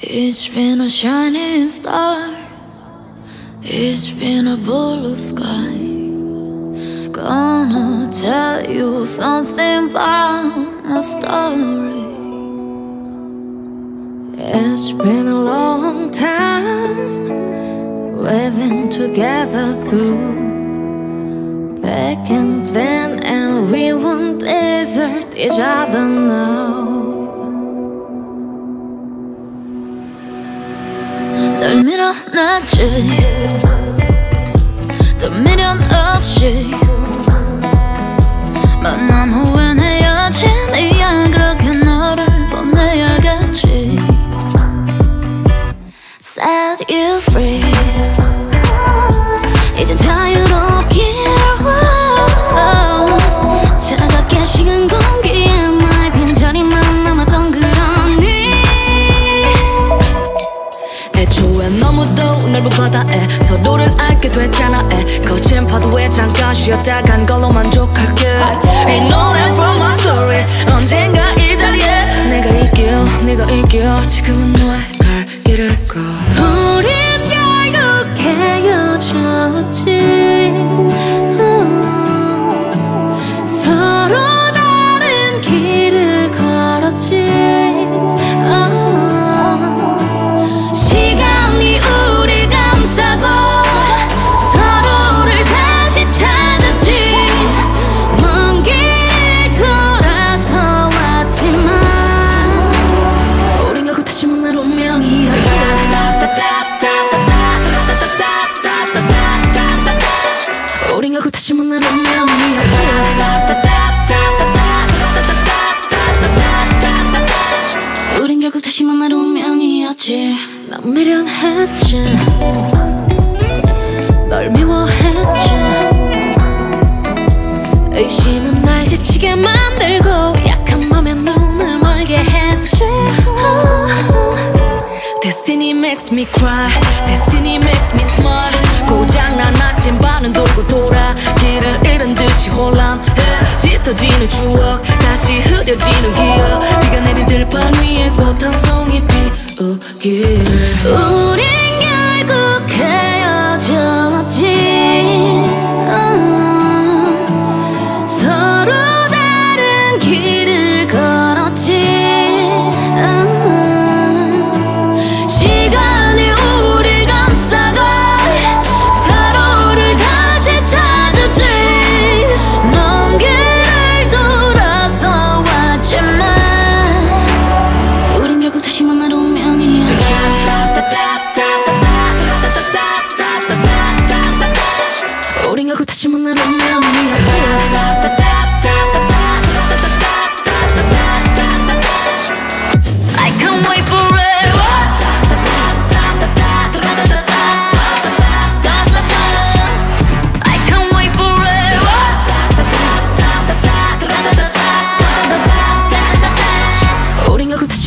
Each been a shining star. It's been a blue sky. Gonna tell you something about my story. It's been a long time been together through Back and then and we won't desert each other now 널 밀어놨지 또 미련 없이 만난 후엔 헤어진 이야 그렇게 너를 보내야겠지. Set you free. 이제 자유롭게 애초에 너무도 넓은 바다에 서로를 알게 됐잖아 에. 거친 파도에 잠깐 쉬었다 간 걸로 만족할게. 이 노래 from my story. 언젠가 이 자리에 내가 이길 네가 이길. 지금은 너의 미련했지. 널 미워했지. 의심은 날 지치게 만들고 약한 맘에 눈을 멀게 했지. Destiny makes me cry. Destiny makes me smile. 고장난 아침 반은 돌고 돌아. 길을 잃은 듯이 혼란해. 짙어지는 추억. 다시 흐려지는 기억. 비가 내린 들판 위에 꽃 한 송이 피 우기를 우린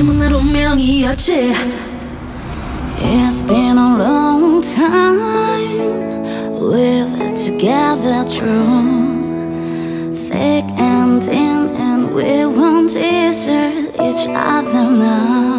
만날 운명이었지 It's been a long time Been together true. Thick and thin and we won't desert each other now